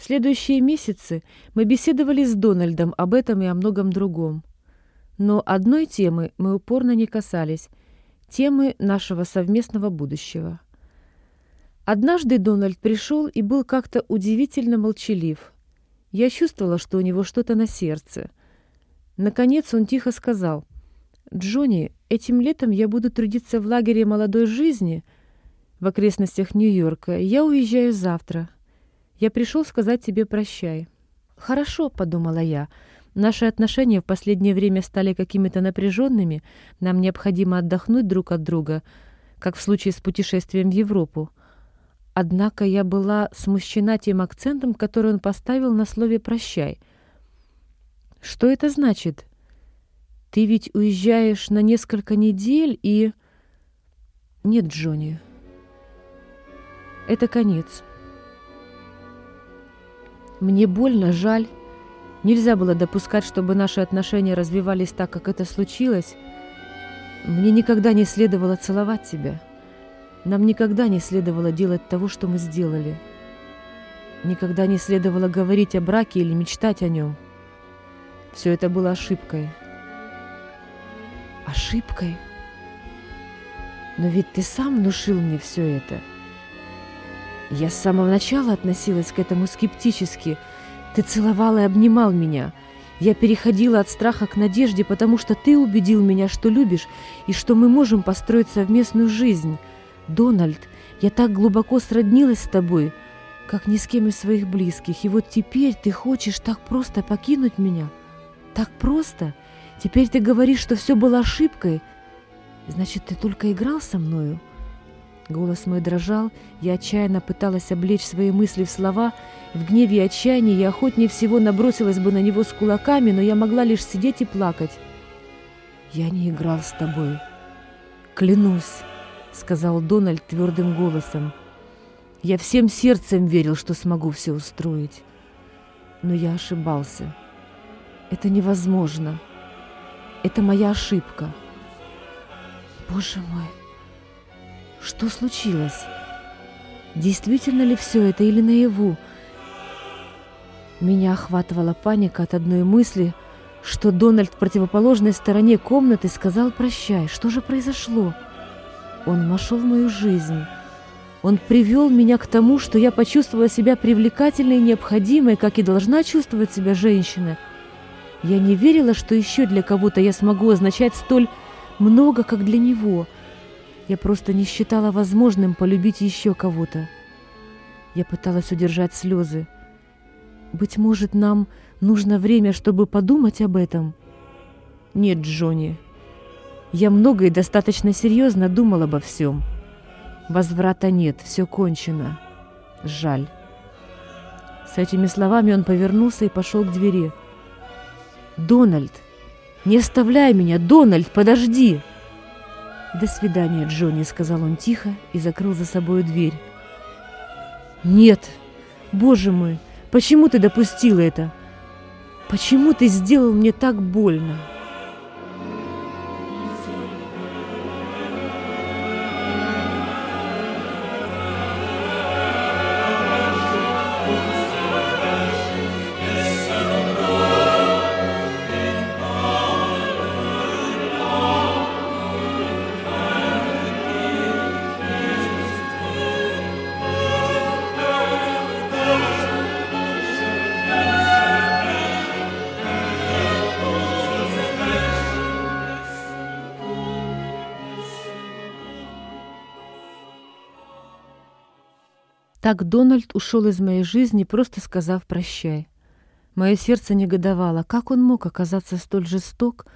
Следующие месяцы мы беседовали с Дональдом об этом и о многом другом. Но одной темы мы упорно не касались – темы нашего совместного будущего. Однажды Дональд пришел и был как-то удивительно молчалив. Я чувствовала, что у него что-то на сердце. Наконец он тихо сказал, «Джонни, этим летом я буду трудиться в лагере молодой жизни в окрестностях Нью-Йорка. Я уезжаю завтра». Я пришел сказать тебе прощай». «Хорошо», — подумала я. «Наши отношения в последнее время стали какими-то напряженными. Нам необходимо отдохнуть друг от друга, как в случае с путешествием в Европу». Однако я была смущена тем акцентом, который он поставил на слове «прощай». «Что это значит? Ты ведь уезжаешь на несколько недель и...» «Нет, Джонни, это конец». Мне больно, жаль. Нельзя было допускать, чтобы наши отношения развивались так, как это случилось. Мне никогда не следовало целовать тебя. Нам никогда не следовало делать того, что мы сделали. Никогда не следовало говорить о браке или мечтать о нем. Все это было ошибкой. Ошибкой? Но ведь ты сам внушил мне все это. — я с самого начала относилась к этому скептически. Ты целовал и обнимал меня. Я переходила от страха к надежде, потому что ты убедил меня, что любишь, и что мы можем построить совместную жизнь. Дональд, я так глубоко сроднилась с тобой, как ни с кем из своих близких. И вот теперь ты хочешь так просто покинуть меня? Так просто? Теперь ты говоришь, что все было ошибкой? Значит, ты только играл со мною?» Голос мой дрожал, я отчаянно пыталась облечь свои мысли в слова. В гневе и отчаянии я охотнее всего набросилась бы на него с кулаками, но я могла лишь сидеть и плакать. «Я не играл с тобой. Клянусь», — сказал Дональд твердым голосом. «Я всем сердцем верил, что смогу все устроить. Но я ошибался. Это невозможно. Это моя ошибка. Боже мой!» Что случилось? Действительно ли все это или наяву? Меня охватывала паника от одной мысли, что Дональд в противоположной стороне комнаты сказал «прощай». Что же произошло? Он вошел в мою жизнь. Он привел меня к тому, что я почувствовала себя привлекательной и необходимой, как и должна чувствовать себя женщина. Я не верила, что еще для кого-то я смогу означать столь много, как для него – я просто не считала возможным полюбить еще кого-то. Я пыталась удержать слезы. Быть может, нам нужно время, чтобы подумать об этом? Нет, Джонни. Я много и достаточно серьезно думал обо всем. Возврата нет, все кончено. Жаль. С этими словами он повернулся и пошел к двери. «Дональд! Не оставляй меня! Дональд, подожди!» «До свидания, Джонни», — сказал он тихо и закрыл за собой дверь. «Нет! Боже мой! Почему ты допустил это? Почему ты сделал мне так больно?» Так Дональд ушел из моей жизни, просто сказав «прощай». Мое сердце негодовало. Как он мог оказаться столь жесток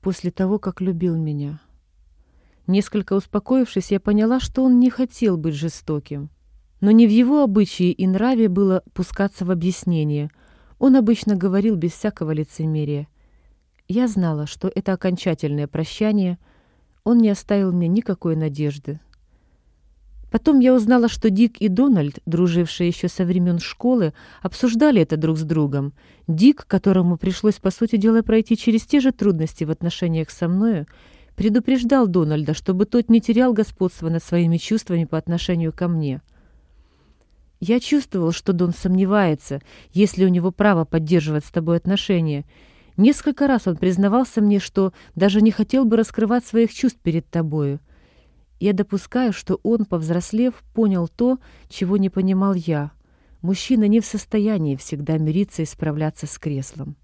после того, как любил меня? Несколько успокоившись, я поняла, что он не хотел быть жестоким. Но не в его обычае и нраве было пускаться в объяснение. Он обычно говорил без всякого лицемерия. Я знала, что это окончательное прощание. Он не оставил мне никакой надежды. Потом я узнала, что Дик и Дональд, дружившие еще со времен школы, обсуждали это друг с другом. Дик, которому пришлось, по сути дела, пройти через те же трудности в отношениях со мною, предупреждал Дональда, чтобы тот не терял господства над своими чувствами по отношению ко мне. Я чувствовал, что Дон сомневается, есть ли у него право поддерживать с тобой отношения. Несколько раз он признавался мне, что даже не хотел бы раскрывать своих чувств перед тобою. Я допускаю, что он, повзрослев, понял то, чего не понимал я. Мужчина не в состоянии всегда мириться и справляться с креслом.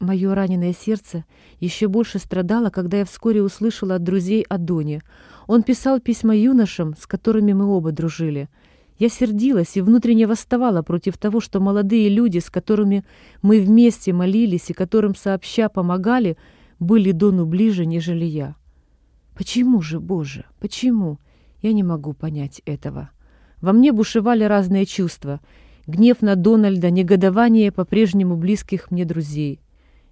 Мое раненое сердце еще больше страдало, когда я вскоре услышала от друзей о Доне. Он писал письма юношам, с которыми мы оба дружили — я сердилась и внутренне восставала против того, что молодые люди, с которыми мы вместе молились и которым сообща помогали, были Дону ближе, нежели я. Почему же, Боже, почему? Я не могу понять этого. Во мне бушевали разные чувства. Гнев на Дональда, негодование по-прежнему близких мне друзей.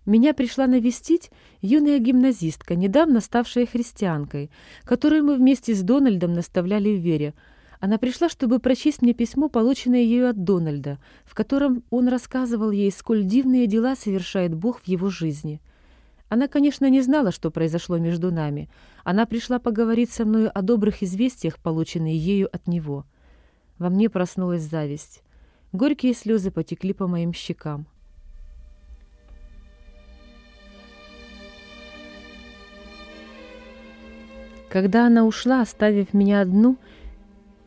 Меня пришла навестить юная гимназистка, недавно ставшая христианкой, которую мы вместе с Дональдом наставляли в вере — она пришла, чтобы прочесть мне письмо, полученное ею от Дональда, в котором он рассказывал ей, сколь дивные дела совершает Бог в его жизни. Она, конечно, не знала, что произошло между нами. Она пришла поговорить со мной о добрых известиях, полученных ею от него. Во мне проснулась зависть. Горькие слезы потекли по моим щекам. Когда она ушла, оставив меня одну,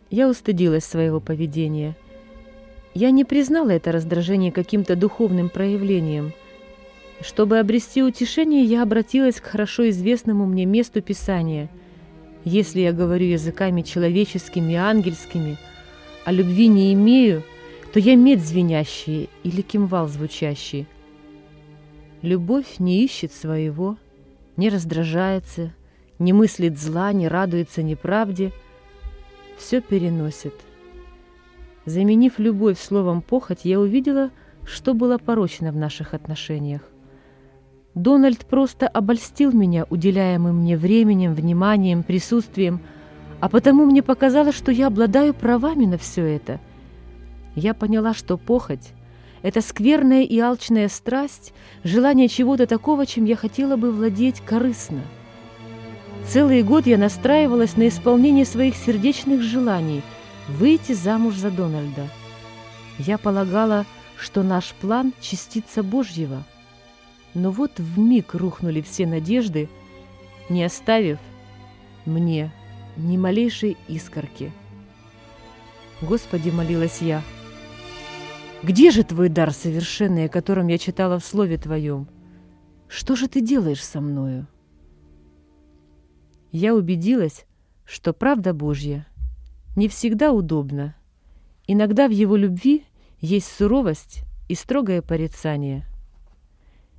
я устыдилась своего поведения. Я не признала это раздражение каким-то духовным проявлением. Чтобы обрести утешение, я обратилась к хорошо известному мне месту Писания. Если я говорю языками человеческими и ангельскими, а любви не имею, то я медь звенящий или кимвал звучащий. Любовь не ищет своего, не раздражается, не мыслит зла, не радуется неправде — все переносит. Заменив любовь словом «похоть», я увидела, что было порочно в наших отношениях. Дональд просто обольстил меня уделяемым мне временем, вниманием, присутствием, а потому мне показалось, что я обладаю правами на все это. Я поняла, что похоть — это скверная и алчная страсть, желание чего-то такого, чем я хотела бы владеть корыстно — Целый год я настраивалась на исполнение своих сердечных желаний – выйти замуж за Дональда. Я полагала, что наш план – частица Божьего. Но вот в миг рухнули все надежды, не оставив мне ни малейшей искорки. Господи, молилась я, где же твой дар совершенный, о котором я читала в Слове Твоем? Что же ты делаешь со мною? я убедилась, что правда Божья не всегда удобна. Иногда в его любви есть суровость и строгое порицание.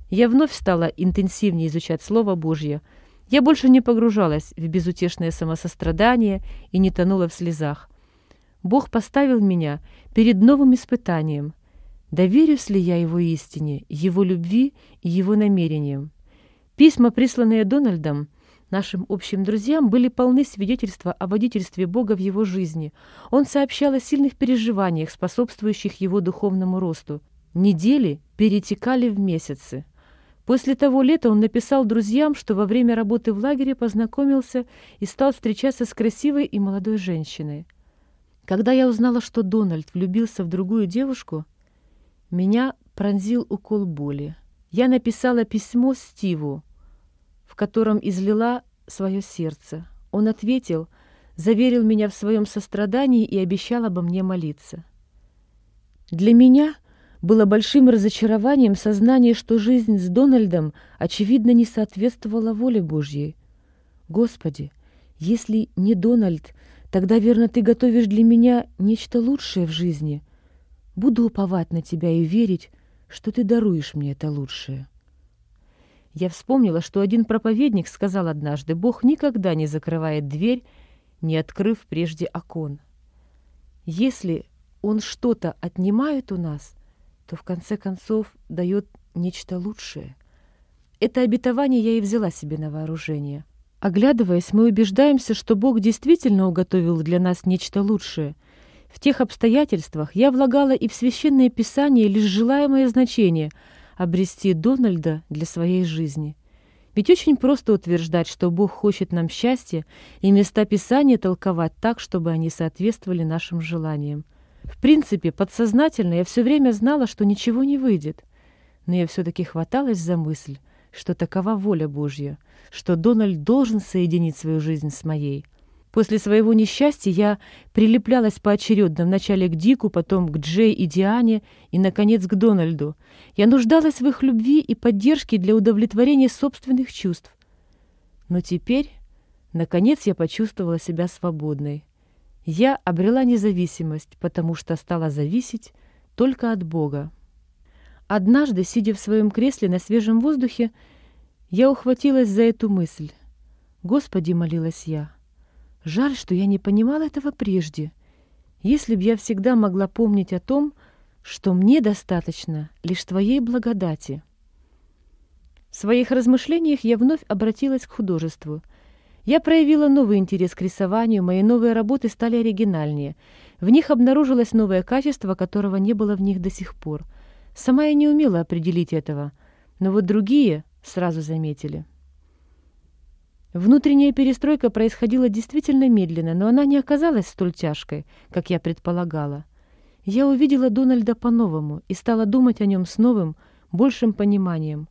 Я вновь стала интенсивнее изучать Слово Божье. Я больше не погружалась в безутешное самосострадание и не тонула в слезах. Бог поставил меня перед новым испытанием. Доверюсь ли я Его истине, Его любви и Его намерениям? Письма, присланные Дональдом, Нашим общим друзьям были полны свидетельства о водительстве Бога в его жизни. Он сообщал о сильных переживаниях, способствующих его духовному росту. Недели перетекали в месяцы. После того лета он написал друзьям, что во время работы в лагере познакомился и стал встречаться с красивой и молодой женщиной. Когда я узнала, что Дональд влюбился в другую девушку, меня пронзил укол боли. Я написала письмо Стиву, в котором излила свое сердце. Он ответил, заверил меня в своем сострадании и обещал обо мне молиться. Для меня было большим разочарованием сознание, что жизнь с Дональдом, очевидно, не соответствовала воле Божьей. Господи, если не Дональд, тогда, верно, ты готовишь для меня нечто лучшее в жизни. Буду уповать на тебя и верить, что ты даруешь мне это лучшее. Я вспомнила, что один проповедник сказал однажды, Бог никогда не закрывает дверь, не открыв прежде окон. Если Он что-то отнимает у нас, то в конце концов дает нечто лучшее. Это обетование я и взяла себе на вооружение. Оглядываясь, мы убеждаемся, что Бог действительно уготовил для нас нечто лучшее. В тех обстоятельствах я влагала и в Священное Писание лишь желаемое значение — обрести Дональда для своей жизни. Ведь очень просто утверждать, что Бог хочет нам счастья, и места Писания толковать так, чтобы они соответствовали нашим желаниям. В принципе, подсознательно я все время знала, что ничего не выйдет. Но я все-таки хваталась за мысль, что такова воля Божья, что Дональд должен соединить свою жизнь с моей. После своего несчастья я прилеплялась поочередно вначале к Дику, потом к Джей и Диане и, наконец, к Дональду. Я нуждалась в их любви и поддержке для удовлетворения собственных чувств. Но теперь, наконец, я почувствовала себя свободной. Я обрела независимость, потому что стала зависеть только от Бога. Однажды, сидя в своем кресле на свежем воздухе, я ухватилась за эту мысль. «Господи», — молилась я, — «жаль, что я не понимала этого прежде. Если б я всегда могла помнить о том, что мне достаточно лишь Твоей благодати». В своих размышлениях я вновь обратилась к художеству. Я проявила новый интерес к рисованию, мои новые работы стали оригинальнее. В них обнаружилось новое качество, которого не было в них до сих пор. Сама я не умела определить этого, но вот другие сразу заметили. Внутренняя перестройка происходила действительно медленно, но она не оказалась столь тяжкой, как я предполагала. Я увидела Дональда по-новому и стала думать о нем с новым, большим пониманием.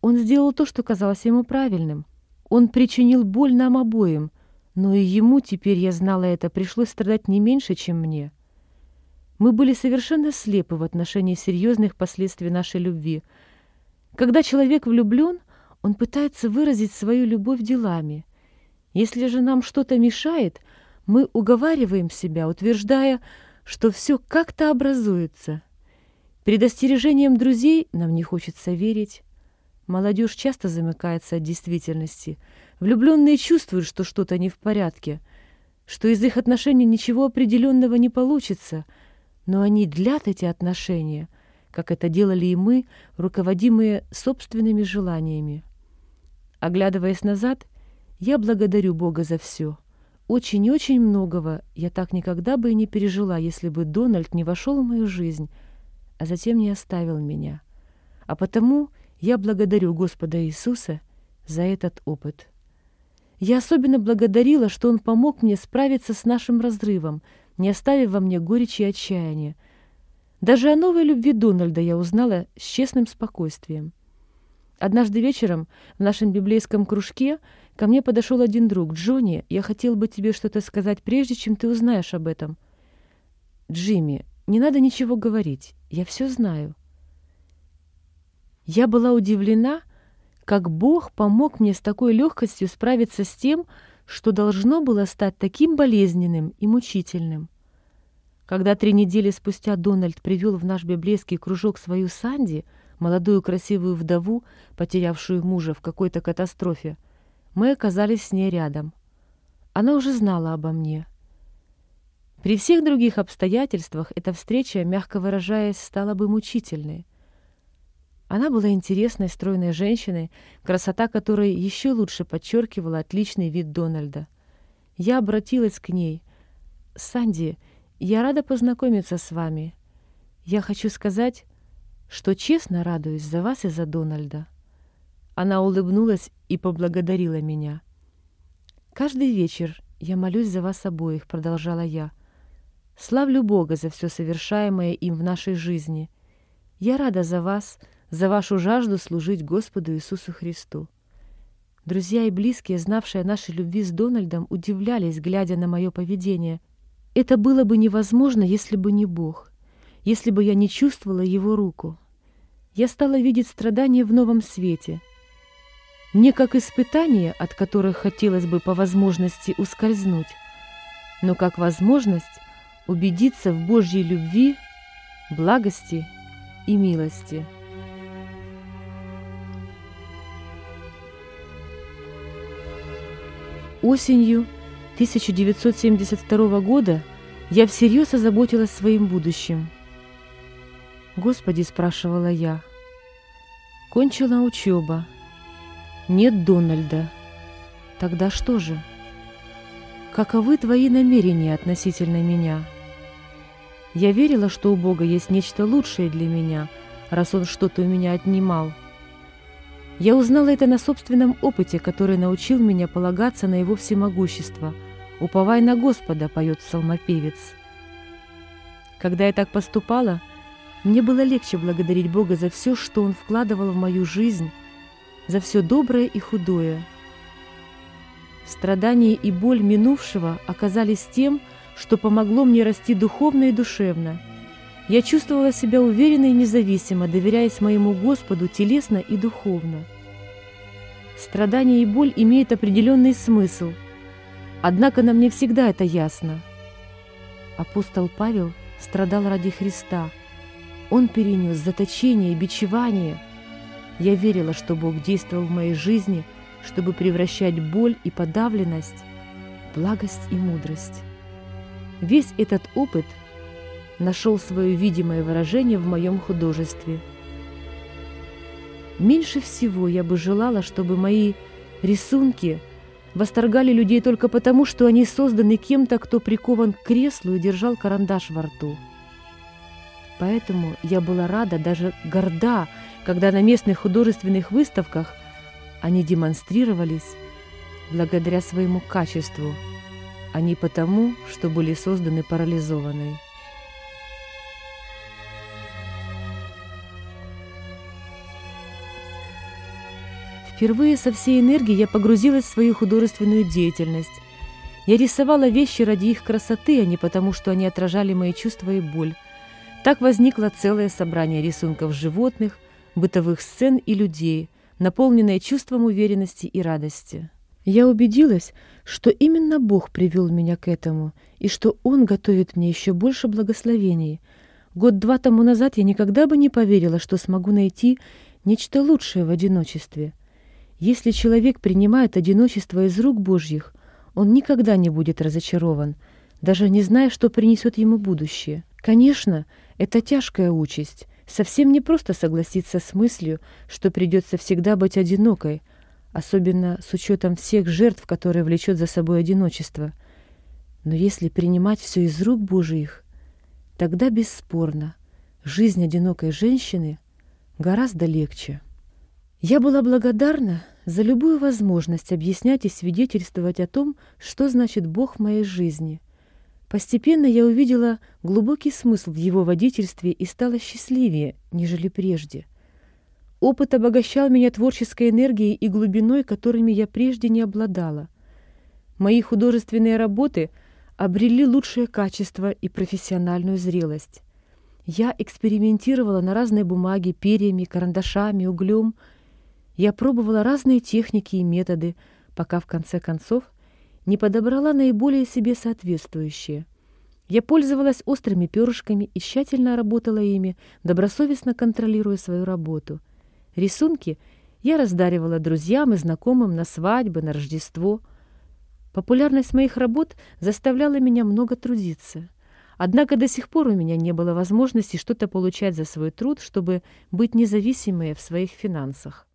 Он сделал то, что казалось ему правильным. Он причинил боль нам обоим, но и ему, теперь я знала это, пришлось страдать не меньше, чем мне. Мы были совершенно слепы в отношении серьезных последствий нашей любви — когда человек влюблен, он пытается выразить свою любовь делами. Если же нам что-то мешает, мы уговариваем себя, утверждая, что все как-то образуется. Предостережением друзей нам не хочется верить. Молодежь часто замыкается от действительности. Влюбленные чувствуют, что что-то не в порядке, что из их отношений ничего определенного не получится, но они длят эти отношения — как это делали и мы, руководимые собственными желаниями. Оглядываясь назад, я благодарю Бога за все. Очень и очень многого я так никогда бы и не пережила, если бы Дональд не вошел в мою жизнь, а затем не оставил меня. А потому я благодарю Господа Иисуса за этот опыт. Я особенно благодарила, что Он помог мне справиться с нашим разрывом, не оставив во мне горечи и отчаяния, даже о новой любви Дональда я узнала с честным спокойствием. Однажды вечером в нашем библейском кружке ко мне подошел один друг. «Джонни, я хотел бы тебе что-то сказать, прежде чем ты узнаешь об этом». «Джимми, не надо ничего говорить, я все знаю». Я была удивлена, как Бог помог мне с такой легкостью справиться с тем, что должно было стать таким болезненным и мучительным. Когда три недели спустя Дональд привел в наш библейский кружок свою Санди, молодую красивую вдову, потерявшую мужа в какой-то катастрофе, мы оказались с ней рядом. Она уже знала обо мне. При всех других обстоятельствах эта встреча, мягко выражаясь, стала бы мучительной. Она была интересной, стройной женщиной, красота которой еще лучше подчеркивала отличный вид Дональда. Я обратилась к ней. «Санди, — я рада познакомиться с вами. Я хочу сказать, что честно радуюсь за вас и за Дональда». Она улыбнулась и поблагодарила меня. «Каждый вечер я молюсь за вас обоих», — продолжала я. «Славлю Бога за все совершаемое им в нашей жизни. Я рада за вас, за вашу жажду служить Господу Иисусу Христу». Друзья и близкие, знавшие о нашей любви с Дональдом, удивлялись, глядя на мое поведение — это было бы невозможно, если бы не Бог, если бы я не чувствовала Его руку. Я стала видеть страдания в новом свете. Не как испытания, от которых хотелось бы по возможности ускользнуть, но как возможность убедиться в Божьей любви, благости и милости. Осенью 1972 года я всерьез озаботилась своим будущим. «Господи», — спрашивала я, — «кончила учеба. Нет Дональда. Тогда что же? Каковы твои намерения относительно меня?» Я верила, что у Бога есть нечто лучшее для меня, раз Он что-то у меня отнимал. Я узнала это на собственном опыте, который научил меня полагаться на Его всемогущество — «Уповай на Господа», — поет псалмопевец. Когда я так поступала, мне было легче благодарить Бога за все, что Он вкладывал в мою жизнь, за все доброе и худое. Страдания и боль минувшего оказались тем, что помогло мне расти духовно и душевно. Я чувствовала себя уверенно и независимо, доверяясь моему Господу телесно и духовно. Страдания и боль имеют определенный смысл, однако нам не всегда это ясно. Апостол Павел страдал ради Христа. Он перенес заточение и бичевание. Я верила, что Бог действовал в моей жизни, чтобы превращать боль и подавленность в благость и мудрость. Весь этот опыт нашел свое видимое выражение в моем художестве. Меньше всего я бы желала, чтобы мои рисунки восторгали людей только потому, что они созданы кем-то, кто прикован к креслу и держал карандаш во рту. Поэтому я была рада, даже горда, когда на местных художественных выставках они демонстрировались благодаря своему качеству – а не потому, что были созданы парализованные. Впервые со всей энергией я погрузилась в свою художественную деятельность. Я рисовала вещи ради их красоты, а не потому, что они отражали мои чувства и боль. Так возникло целое собрание рисунков животных, бытовых сцен и людей, наполненное чувством уверенности и радости. Я убедилась, что именно Бог привел меня к этому, и что Он готовит мне еще больше благословений. Год-два тому назад я никогда бы не поверила, что смогу найти нечто лучшее в одиночестве. Если человек принимает одиночество из рук Божьих, он никогда не будет разочарован, даже не зная, что принесет ему будущее. Конечно, это тяжкая участь. Совсем не просто согласиться с мыслью, что придется всегда быть одинокой – особенно с учетом всех жертв, которые влечет за собой одиночество. Но если принимать все из рук Божиих, тогда бесспорно жизнь одинокой женщины гораздо легче. Я была благодарна за любую возможность объяснять и свидетельствовать о том, что значит Бог в моей жизни. Постепенно я увидела глубокий смысл в его водительстве и стала счастливее, нежели прежде – Опыт обогащал меня творческой энергией и глубиной, которыми я прежде не обладала. Мои художественные работы обрели лучшее качество и профессиональную зрелость. Я экспериментировала на разной бумаге, перьями, карандашами, углем. Я пробовала разные техники и методы, пока в конце концов не подобрала наиболее себе соответствующие. Я пользовалась острыми перышками и тщательно работала ими, добросовестно контролируя свою работу — Рисунки я раздаривала друзьям и знакомым на свадьбы, на Рождество. Популярность моих работ заставляла меня много трудиться. Однако до сих пор у меня не было возможности что-то получать за свой труд, чтобы быть независимой в своих финансах.